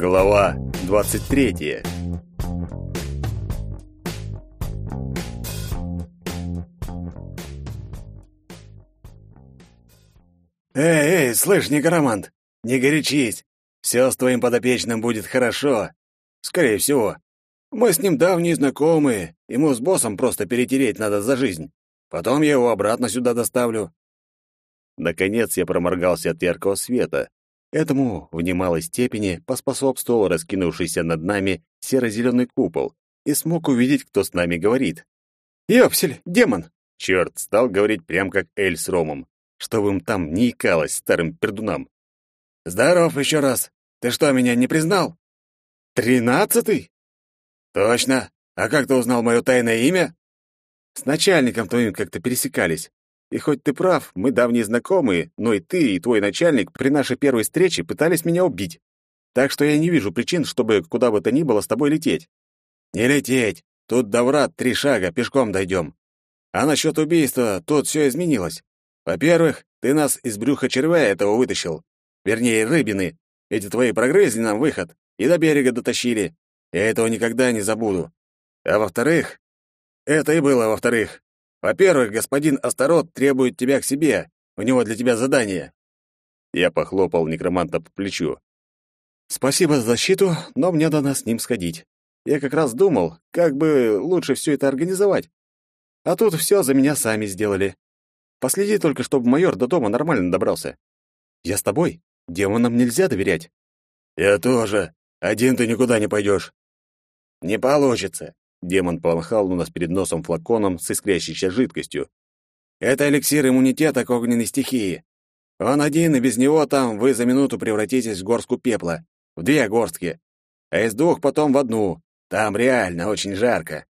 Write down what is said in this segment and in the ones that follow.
Глава 23. Эй, эй, слышь, некромант, не горячись. Все с твоим подопечным будет хорошо. Скорее всего. Мы с ним давние знакомые, ему с боссом просто перетереть надо за жизнь. Потом я его обратно сюда доставлю. Наконец я проморгался от яркого света. Этому в немалой степени поспособствовал раскинувшийся над нами серо-зеленый купол и смог увидеть, кто с нами говорит. «Ёпсель, демон!» Черт, стал говорить прям как Эль с Ромом, чтобы им там не икалось старым пердунам. «Здоров еще раз! Ты что, меня не признал?» «Тринадцатый?» «Точно! А как ты узнал мое тайное имя?» «С начальником твоим как-то пересекались. И хоть ты прав, мы давние знакомые, но и ты, и твой начальник при нашей первой встрече пытались меня убить. Так что я не вижу причин, чтобы куда бы то ни было с тобой лететь». «Не лететь! Тут до врат три шага, пешком дойдем. А насчет убийства тут все изменилось. Во-первых, ты нас из брюха червя этого вытащил. Вернее, рыбины. Эти твои прогрызли нам выход и до берега дотащили. Я этого никогда не забуду. А во-вторых, это и было во-вторых. Во-первых, господин Астарот требует тебя к себе. У него для тебя задание. Я похлопал некроманта по плечу. Спасибо за защиту, но мне надо с ним сходить. Я как раз думал, как бы лучше все это организовать. А тут все за меня сами сделали. Последи только, чтобы майор до дома нормально добрался. Я с тобой. Демонам нельзя доверять. Я тоже. Один ты никуда не пойдешь. Не получится. Демон помахал у нас перед носом флаконом с искрящейся жидкостью. Это эликсир иммунитета к огненной стихии. Он один, и без него там вы за минуту превратитесь в горстку пепла. В две горстки. А из двух потом в одну. Там реально очень жарко.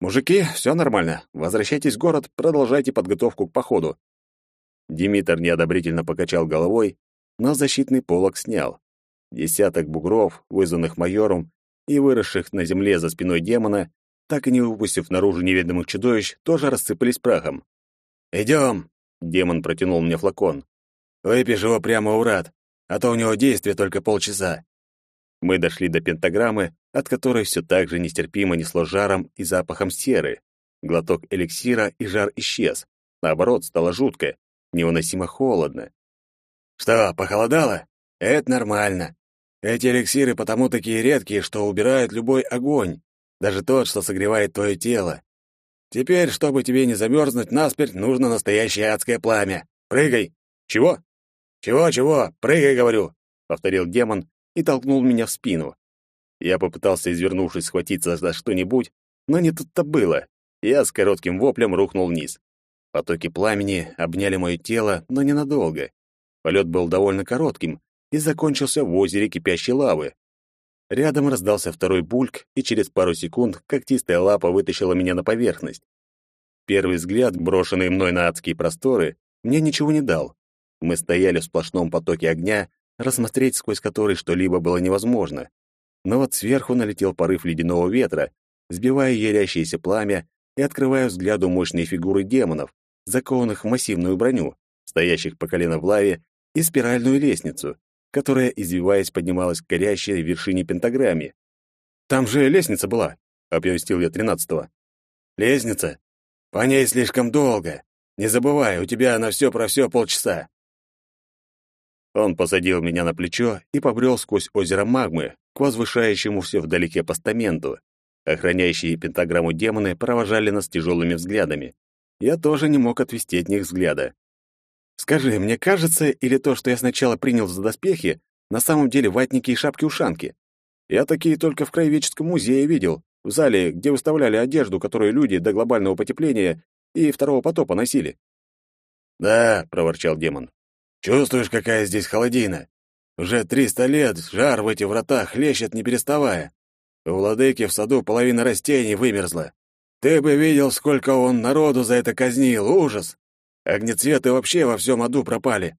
Мужики, все нормально. Возвращайтесь в город, продолжайте подготовку к походу. Димитр неодобрительно покачал головой, но защитный полог снял. Десяток бугров, вызванных майором и выросших на земле за спиной демона, так и не выпустив наружу неведомых чудовищ, тоже рассыпались прахом. «Идем!» — демон протянул мне флакон. «Выпишь его прямо у врат, а то у него действие только полчаса». Мы дошли до пентаграммы, от которой все так же нестерпимо несло жаром и запахом серы. Глоток эликсира, и жар исчез. Наоборот, стало жутко, невыносимо холодно. «Что, похолодало? Это нормально. Эти эликсиры потому такие редкие, что убирают любой огонь, даже тот, что согревает твое тело. Теперь, чтобы тебе не замерзнуть насмерть, нужно настоящее адское пламя. Прыгай!» «Чего?» «Чего-чего? Прыгай, говорю!» — повторил демон и толкнул меня в спину. Я попытался, извернувшись, схватиться за что-нибудь, но не тут-то было. Я с коротким воплем рухнул вниз. Потоки пламени обняли мое тело, но ненадолго. Полет был довольно коротким и закончился в озере кипящей лавы. Рядом раздался второй бульк, и через пару секунд когтистая лапа вытащила меня на поверхность. Первый взгляд, брошенный мной на адские просторы, мне ничего не дал. Мы стояли в сплошном потоке огня, рассмотреть сквозь который что-либо было невозможно но вот сверху налетел порыв ледяного ветра, сбивая ярящееся пламя и открывая взгляду мощные фигуры демонов, закованных в массивную броню, стоящих по колено в лаве, и спиральную лестницу, которая, извиваясь, поднималась к горящей вершине пентаграмме. «Там же лестница была», — оповестил я тринадцатого. «Лестница? По ней слишком долго. Не забывай, у тебя на все про все полчаса». Он посадил меня на плечо и побрел сквозь озеро магмы, к возвышающемуся вдалеке постаменту. Охраняющие пентаграмму демоны провожали нас тяжелыми взглядами. Я тоже не мог отвести от них взгляда. «Скажи, мне кажется, или то, что я сначала принял за доспехи, на самом деле ватники и шапки-ушанки? Я такие только в Краеведческом музее видел, в зале, где выставляли одежду, которую люди до глобального потепления и второго потопа носили». «Да», — проворчал демон. «Чувствуешь, какая здесь холодина? Уже триста лет жар в эти врата хлещет, не переставая. У владыки в саду половина растений вымерзла. Ты бы видел, сколько он народу за это казнил, ужас! Огнецветы вообще во всем аду пропали.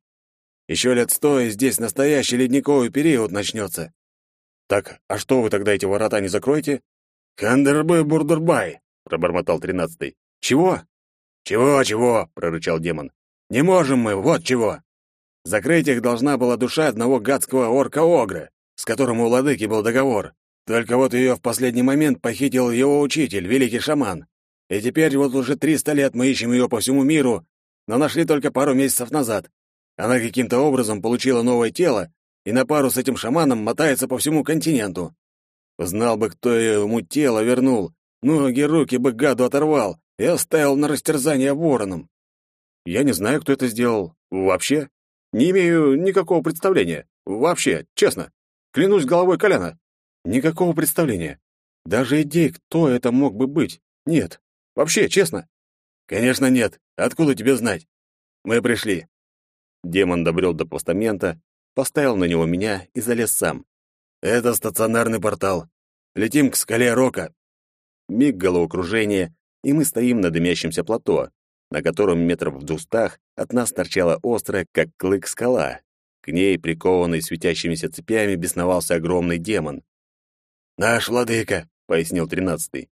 Еще лет сто, и здесь настоящий ледниковый период начнется. Так, а что вы тогда эти ворота не закроете? Хандербы-бурдурбай, пробормотал тринадцатый. Чего? Чего-чего, прорычал демон. Не можем мы, вот чего. Закрыть их должна была душа одного гадского орка-огра. с которым у владыки был договор. Только вот ее в последний момент похитил его учитель, великий шаман. И теперь вот уже триста лет мы ищем ее по всему миру, но нашли только пару месяцев назад. Она каким-то образом получила новое тело и на пару с этим шаманом мотается по всему континенту. Знал бы, кто ему тело вернул, ноги, руки бы гаду оторвал и оставил на растерзание вороном. Я не знаю, кто это сделал. Вообще. Не имею никакого представления. Вообще, честно. Клянусь головой Коляна. Никакого представления. Даже идей, кто это мог бы быть, нет. Вообще, честно. Конечно, нет. Откуда тебе знать? Мы пришли. Демон добрел до постамента, поставил на него меня и залез сам. Это стационарный портал. Летим к скале Рока. Миг головокружения, и мы стоим на дымящемся плато, на котором метров в двухстах от нас торчала острая, как клык, скала. К ней, прикованный светящимися цепями, бесновался огромный демон. «Наш владыка», — пояснил тринадцатый.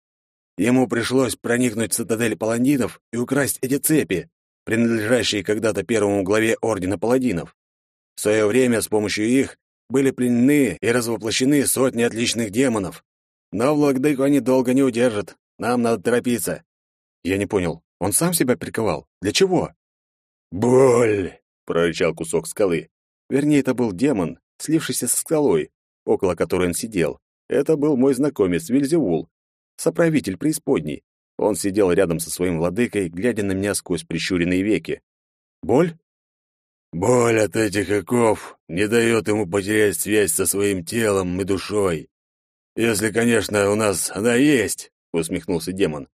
«Ему пришлось проникнуть в цитадель паладинов и украсть эти цепи, принадлежащие когда-то первому главе Ордена Паладинов. В свое время с помощью их были пленены и развоплощены сотни отличных демонов. Но владыку они долго не удержат. Нам надо торопиться». Я не понял. Он сам себя приковал? Для чего? «Боль!» — прорычал кусок скалы. Вернее, это был демон, слившийся со скалой, около которой он сидел. Это был мой знакомец Вильзевул, соправитель преисподней. Он сидел рядом со своим владыкой, глядя на меня сквозь прищуренные веки. «Боль?» «Боль от этих оков не дает ему потерять связь со своим телом и душой. Если, конечно, у нас она есть», — усмехнулся демон.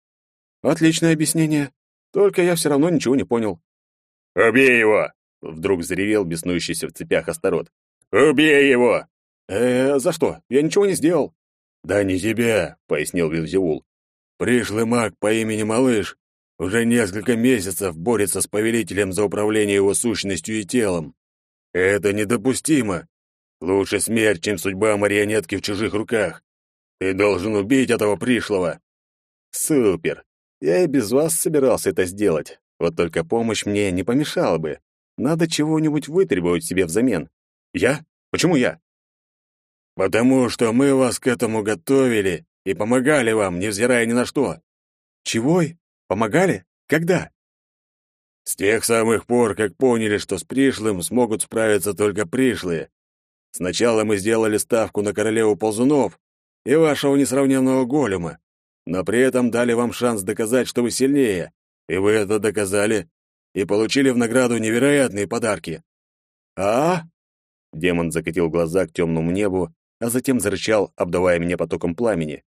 Отличное объяснение. Только я все равно ничего не понял. Убей его! Вдруг заревел беснующийся в цепях Астарот. Убей его! Э, за что? Я ничего не сделал. Да не тебя, пояснил Вильзевул. Пришлый маг по имени Малыш уже несколько месяцев борется с повелителем за управление его сущностью и телом. Это недопустимо. Лучше смерть, чем судьба марионетки в чужих руках. Ты должен убить этого пришлого. Супер. Я и без вас собирался это сделать. Вот только помощь мне не помешала бы. Надо чего-нибудь вытребовать себе взамен. Я? Почему я? Потому что мы вас к этому готовили и помогали вам, невзирая ни на что. Чего? Помогали? Когда? С тех самых пор, как поняли, что с пришлым смогут справиться только пришлые. Сначала мы сделали ставку на королеву ползунов и вашего несравненного голема но при этом дали вам шанс доказать, что вы сильнее, и вы это доказали, и получили в награду невероятные подарки. А? Демон закатил глаза к темному небу, а затем зарычал, обдавая меня потоком пламени.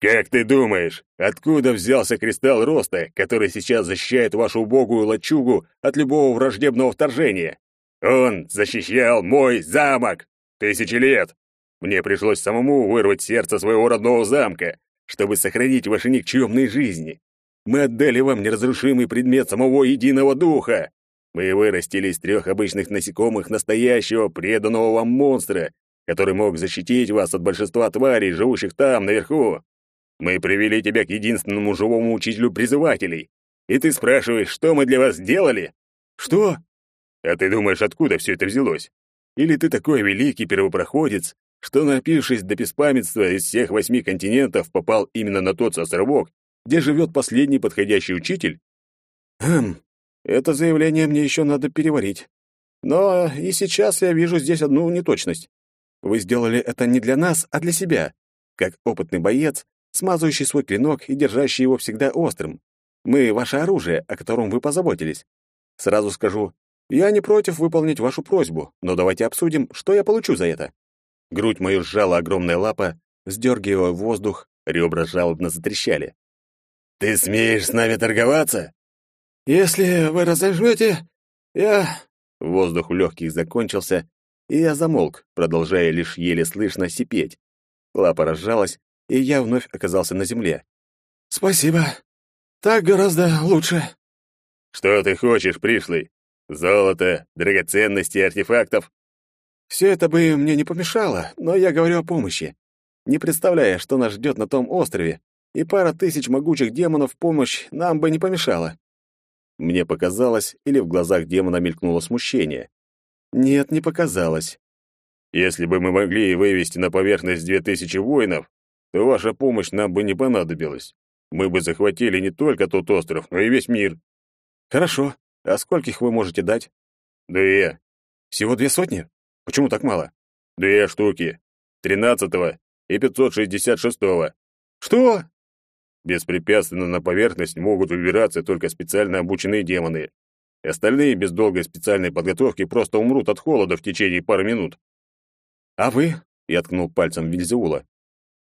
Как ты думаешь, откуда взялся кристалл роста, который сейчас защищает вашу убогую лачугу от любого враждебного вторжения? Он защищал мой замок тысячи лет. Мне пришлось самому вырвать сердце своего родного замка, чтобы сохранить ваши никчемные жизни. Мы отдали вам неразрушимый предмет самого единого духа. Мы вырастили из трех обычных насекомых настоящего преданного вам монстра, который мог защитить вас от большинства тварей, живущих там, наверху. Мы привели тебя к единственному живому учителю призывателей. И ты спрашиваешь, что мы для вас сделали? Что? А ты думаешь, откуда все это взялось? Или ты такой великий первопроходец, что, напившись до беспамятства из всех восьми континентов, попал именно на тот островок, где живет последний подходящий учитель? Хм, это заявление мне еще надо переварить. Но и сейчас я вижу здесь одну неточность. Вы сделали это не для нас, а для себя, как опытный боец, смазывающий свой клинок и держащий его всегда острым. Мы — ваше оружие, о котором вы позаботились. Сразу скажу, я не против выполнить вашу просьбу, но давайте обсудим, что я получу за это. Грудь мою сжала огромная лапа, сдергивая воздух, ребра жалобно затрещали. «Ты смеешь с нами торговаться?» «Если вы разожмете, я...» Воздух в легких закончился, и я замолк, продолжая лишь еле слышно сипеть. Лапа разжалась, и я вновь оказался на земле. «Спасибо. Так гораздо лучше». «Что ты хочешь, пришлый? Золото, драгоценности, артефактов?» Все это бы мне не помешало, но я говорю о помощи. Не представляя, что нас ждет на том острове, и пара тысяч могучих демонов в помощь нам бы не помешала. Мне показалось, или в глазах демона мелькнуло смущение. Нет, не показалось. Если бы мы могли вывести на поверхность две тысячи воинов, то ваша помощь нам бы не понадобилась. Мы бы захватили не только тот остров, но и весь мир. Хорошо. А скольких вы можете дать? Две. Всего две сотни? Почему так мало? Две штуки. Тринадцатого и пятьсот шестьдесят шестого. Что? Беспрепятственно на поверхность могут выбираться только специально обученные демоны. Остальные без долгой специальной подготовки просто умрут от холода в течение пары минут. А вы? Я ткнул пальцем в Вильзеула.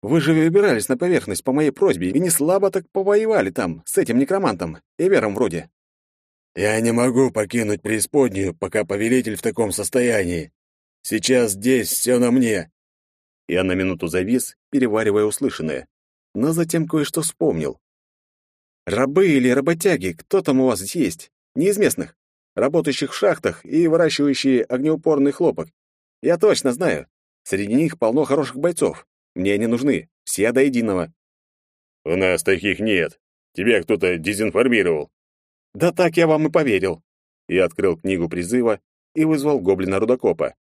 Вы же выбирались на поверхность по моей просьбе и не слабо так повоевали там с этим некромантом, Эвером вроде. Я не могу покинуть преисподнюю, пока повелитель в таком состоянии. Сейчас здесь все на мне. Я на минуту завис, переваривая услышанное, но затем кое-что вспомнил. Рабы или работяги, кто там у вас есть? Не из местных, работающих в шахтах и выращивающие огнеупорный хлопок. Я точно знаю. Среди них полно хороших бойцов. Мне они нужны, все до единого. У нас таких нет. Тебя кто-то дезинформировал. Да так я вам и поверил. Я открыл книгу призыва и вызвал гоблина-рудокопа.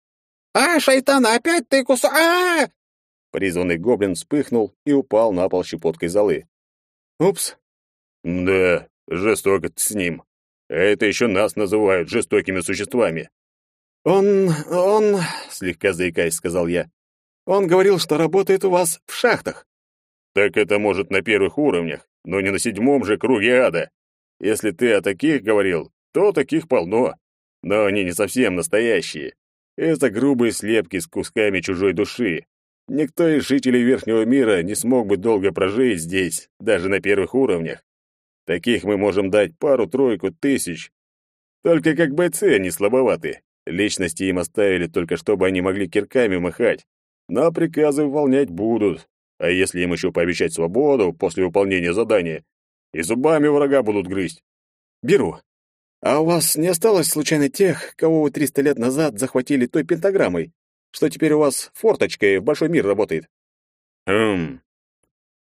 «А, шайтан, опять ты кус... а, Призванный гоблин вспыхнул и упал на пол щепоткой золы. «Упс». «Да, жестоко с ним. А это еще нас называют жестокими существами». «Он... он...» — слегка заикаясь, сказал я. «Он говорил, что работает у вас в шахтах». «Так это может на первых уровнях, но не на седьмом же круге ада. Если ты о таких говорил, то таких полно. Но они не совсем настоящие. Это грубые слепки с кусками чужой души. Никто из жителей Верхнего мира не смог бы долго прожить здесь, даже на первых уровнях. Таких мы можем дать пару-тройку тысяч. Только как бойцы они слабоваты. Личности им оставили только, чтобы они могли кирками махать. Но приказы выполнять будут. А если им еще пообещать свободу после выполнения задания, и зубами врага будут грызть. Беру. А у вас не осталось случайно тех, кого вы 300 лет назад захватили той пентаграммой, что теперь у вас форточкой в большой мир работает? Хм.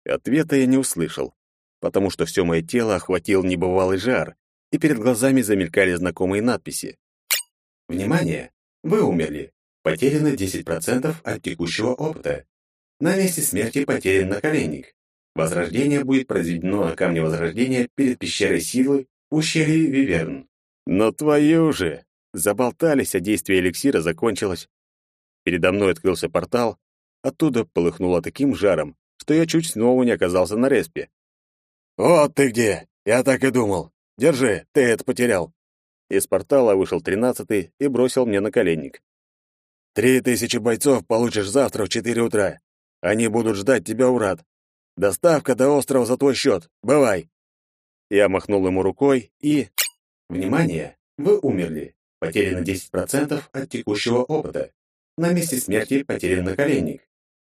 Ответа я не услышал, потому что все мое тело охватил небывалый жар, и перед глазами замелькали знакомые надписи. Внимание! Вы умерли. Потеряно 10% от текущего опыта. На месте смерти потерян наколенник. Возрождение будет произведено на камне Возрождения перед пещерой силы в ущелье Виверн. Но твою же! Заболтались, а действие эликсира закончилось. Передо мной открылся портал, оттуда полыхнуло таким жаром, что я чуть снова не оказался на респе. «Вот ты где! Я так и думал! Держи, ты это потерял!» Из портала вышел тринадцатый и бросил мне наколенник. «Три тысячи бойцов получишь завтра в четыре утра. Они будут ждать тебя у врат. Доставка до острова за твой счет. Бывай!» Я махнул ему рукой и... Внимание! Вы умерли. Потеряно 10% от текущего опыта. На месте смерти потерян наколенник.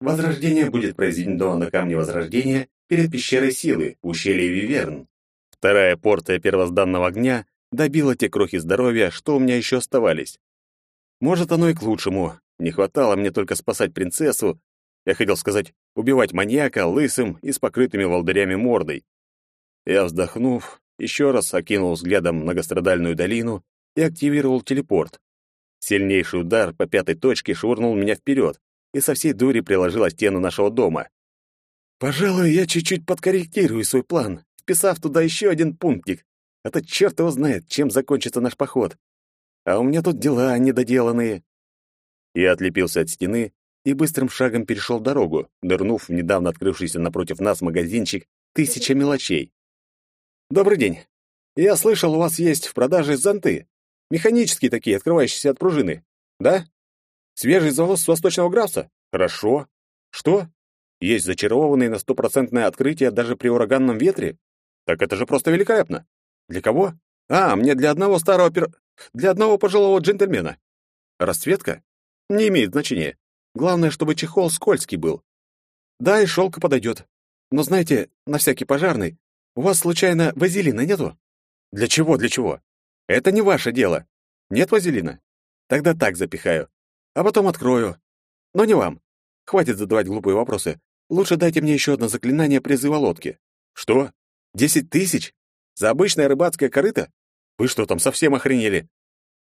Возрождение будет произведено на камне Возрождения перед пещерой силы в ущелье Виверн. Вторая порция первозданного огня добила те крохи здоровья, что у меня еще оставались. Может, оно и к лучшему. Не хватало мне только спасать принцессу я хотел сказать, убивать маньяка лысым и с покрытыми волдырями мордой. Я, вздохнув, еще раз окинул взглядом многострадальную долину и активировал телепорт. Сильнейший удар по пятой точке швырнул меня вперед и со всей дури приложил о стену нашего дома. Пожалуй, я чуть-чуть подкорректирую свой план, вписав туда еще один пунктик. А то черт его знает, чем закончится наш поход. А у меня тут дела недоделанные. Я отлепился от стены и быстрым шагом перешел дорогу, нырнув в недавно открывшийся напротив нас магазинчик «Тысяча мелочей». «Добрый день. Я слышал, у вас есть в продаже зонты. Механические такие, открывающиеся от пружины. Да? Свежий завоз с Восточного графства? Хорошо. Что? Есть зачарованные на стопроцентное открытие даже при ураганном ветре? Так это же просто великолепно. Для кого? А, мне для одного старого пер... Для одного пожилого джентльмена. Расцветка? Не имеет значения. Главное, чтобы чехол скользкий был. Да, и шелка подойдет. Но знаете, на всякий пожарный, у вас случайно вазелина нету? Для чего, для чего? Это не ваше дело. Нет вазелина? Тогда так запихаю. А потом открою. Но не вам. Хватит задавать глупые вопросы. Лучше дайте мне еще одно заклинание призыва лодки. Что? Десять тысяч? За обычное рыбацкое корыто? Вы что, там совсем охренели?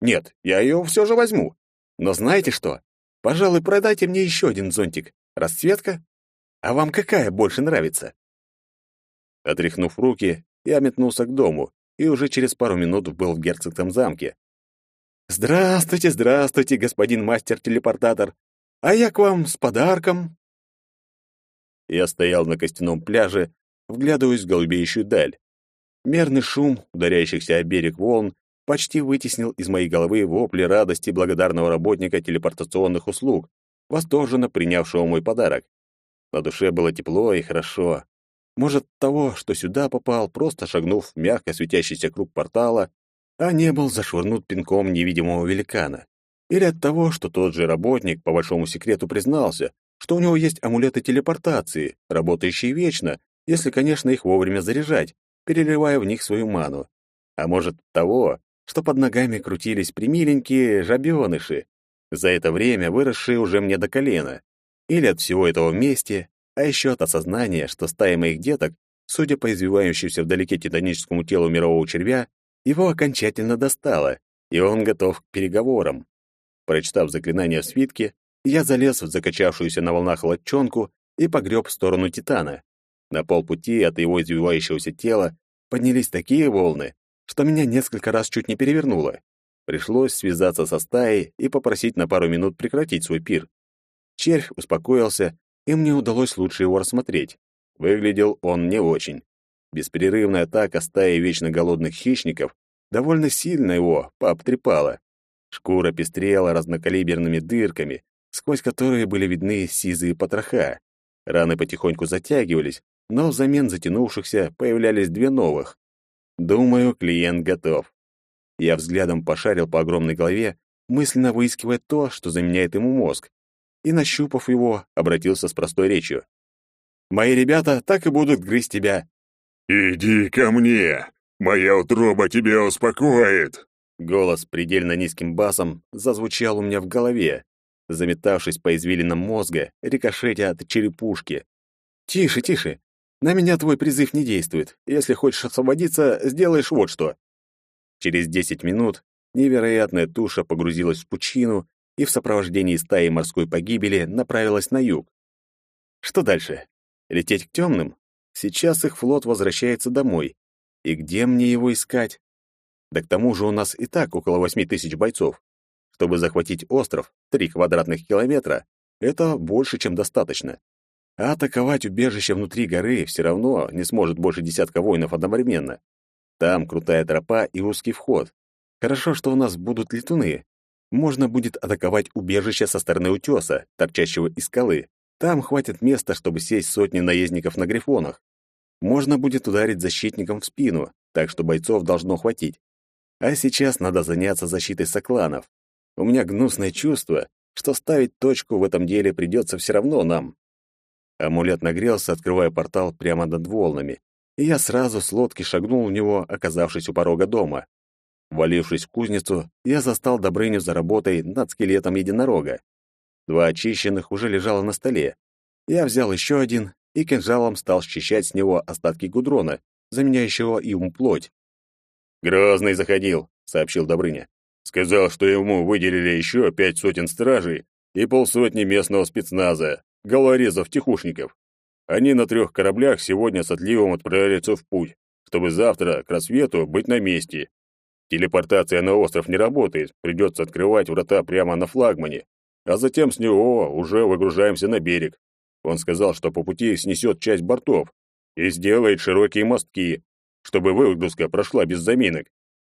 Нет, я ее все же возьму. Но знаете что? Пожалуй, продайте мне еще один зонтик. Расцветка? А вам какая больше нравится?» Отряхнув руки, я метнулся к дому и уже через пару минут был в герцогском замке. «Здравствуйте, здравствуйте, господин мастер-телепортатор! А я к вам с подарком!» Я стоял на костяном пляже, вглядываясь в голубеющую даль. Мерный шум ударяющихся о берег волн почти вытеснил из моей головы вопли радости благодарного работника телепортационных услуг, восторженно принявшего мой подарок. На душе было тепло и хорошо. Может, того, что сюда попал, просто шагнув в мягко светящийся круг портала, а не был зашвырнут пинком невидимого великана. Или от того, что тот же работник по большому секрету признался, что у него есть амулеты телепортации, работающие вечно, если, конечно, их вовремя заряжать, переливая в них свою ману. А может, того, что под ногами крутились примиленькие жабёныши, за это время выросшие уже мне до колена. Или от всего этого вместе, а еще от осознания, что стая моих деток, судя по извивающемуся вдалеке титаническому телу мирового червя, его окончательно достало, и он готов к переговорам. Прочитав заклинание в свитке, я залез в закачавшуюся на волнах лодчонку и погреб в сторону Титана. На полпути от его извивающегося тела поднялись такие волны, что меня несколько раз чуть не перевернуло. Пришлось связаться со стаей и попросить на пару минут прекратить свой пир. Червь успокоился, и мне удалось лучше его рассмотреть. Выглядел он не очень. Беспрерывная атака стаи вечно голодных хищников довольно сильно его пообтрепала. Шкура пестрела разнокалиберными дырками, сквозь которые были видны сизые потроха. Раны потихоньку затягивались, но взамен затянувшихся появлялись две новых. Думаю, клиент готов. Я взглядом пошарил по огромной голове, мысленно выискивая то, что заменяет ему мозг, и, нащупав его, обратился с простой речью. «Мои ребята так и будут грызть тебя». «Иди ко мне! Моя утроба тебя успокоит!» Голос предельно низким басом зазвучал у меня в голове, заметавшись по извилинам мозга, рикошетя от черепушки. «Тише, тише! На меня твой призыв не действует. Если хочешь освободиться, сделаешь вот что». Через десять минут невероятная туша погрузилась в пучину и в сопровождении стаи морской погибели направилась на юг. Что дальше? Лететь к темным? Сейчас их флот возвращается домой. И где мне его искать? Да к тому же у нас и так около восьми тысяч бойцов. Чтобы захватить остров, три квадратных километра, это больше, чем достаточно. А атаковать убежище внутри горы все равно не сможет больше десятка воинов одновременно. Там крутая тропа и узкий вход. Хорошо, что у нас будут летуны. Можно будет атаковать убежище со стороны утеса, торчащего из скалы. Там хватит места, чтобы сесть сотни наездников на грифонах. Можно будет ударить защитникам в спину, так что бойцов должно хватить. А сейчас надо заняться защитой сокланов. У меня гнусное чувство, что ставить точку в этом деле придется все равно нам. Амулет нагрелся, открывая портал прямо над волнами, и я сразу с лодки шагнул в него, оказавшись у порога дома. Валившись в кузницу, я застал Добрыню за работой над скелетом единорога. Два очищенных уже лежало на столе. Я взял еще один и кинжалом стал счищать с него остатки гудрона, заменяющего им плоть. «Грозный заходил», — сообщил Добрыня. «Сказал, что ему выделили еще пять сотен стражей и полсотни местного спецназа, головорезов-тихушников. Они на трех кораблях сегодня с отливом отправляются в путь, чтобы завтра к рассвету быть на месте. Телепортация на остров не работает, придется открывать врата прямо на флагмане, а затем с него уже выгружаемся на берег. Он сказал, что по пути снесет часть бортов и сделает широкие мостки, чтобы выгрузка прошла без заминок.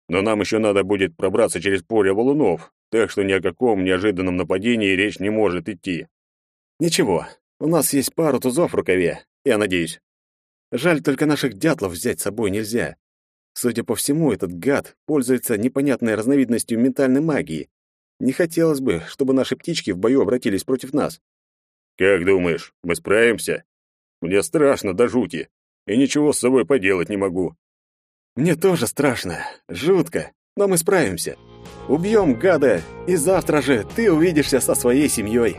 Но нам еще надо будет пробраться через поле валунов, так что ни о каком неожиданном нападении речь не может идти. Ничего, у нас есть пару тузов в рукаве, я надеюсь. Жаль, только наших дятлов взять с собой нельзя. Судя по всему, этот гад пользуется непонятной разновидностью ментальной магии. Не хотелось бы, чтобы наши птички в бою обратились против нас. Как думаешь, мы справимся? Мне страшно до жути, и ничего с собой поделать не могу. Мне тоже страшно, жутко, но мы справимся. Убьем гада, и завтра же ты увидишься со своей семьей.